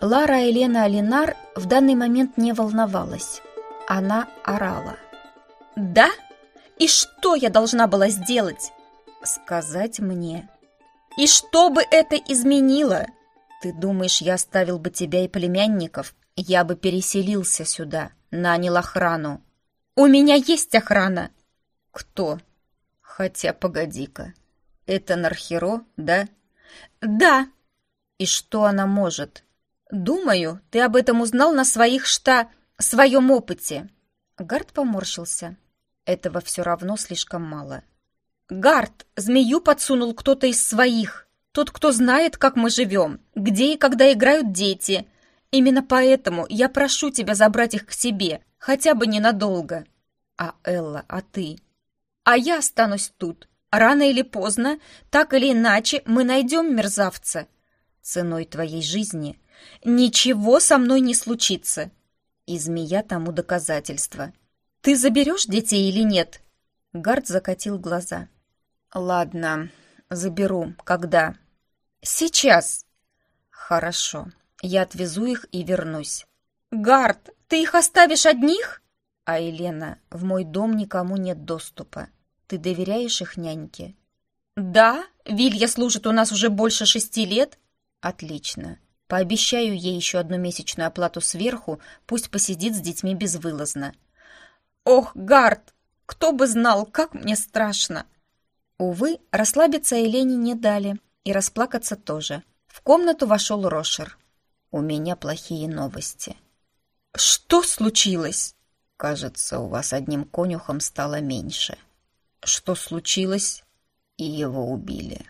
Лара Елена Алинар в данный момент не волновалась. Она орала. «Да? И что я должна была сделать?» «Сказать мне». «И что бы это изменило?» «Ты думаешь, я оставил бы тебя и племянников? Я бы переселился сюда, нанял охрану». «У меня есть охрана». «Кто?» «Хотя, погоди-ка, это Нархеро, да?» «Да». «И что она может?» «Думаю, ты об этом узнал на своих шта... своем опыте». Гард поморщился. Этого все равно слишком мало. «Гард, змею подсунул кто-то из своих. Тот, кто знает, как мы живем, где и когда играют дети. Именно поэтому я прошу тебя забрать их к себе, хотя бы ненадолго». «А Элла, а ты?» «А я останусь тут. Рано или поздно, так или иначе, мы найдем мерзавца». «Ценой твоей жизни?» «Ничего со мной не случится». И змея тому доказательство. «Ты заберешь детей или нет?» Гард закатил глаза. «Ладно, заберу. Когда?» «Сейчас». «Хорошо. Я отвезу их и вернусь». «Гард, ты их оставишь одних?» «А, Елена, в мой дом никому нет доступа. Ты доверяешь их няньке?» «Да, Вилья служит у нас уже больше шести лет». «Отлично. Пообещаю ей еще одну месячную оплату сверху, пусть посидит с детьми безвылазно». «Ох, Гард, кто бы знал, как мне страшно!» Увы, расслабиться Елене не дали, и расплакаться тоже. В комнату вошел Рошер. «У меня плохие новости». «Что случилось?» «Кажется, у вас одним конюхом стало меньше». «Что случилось?» «И его убили».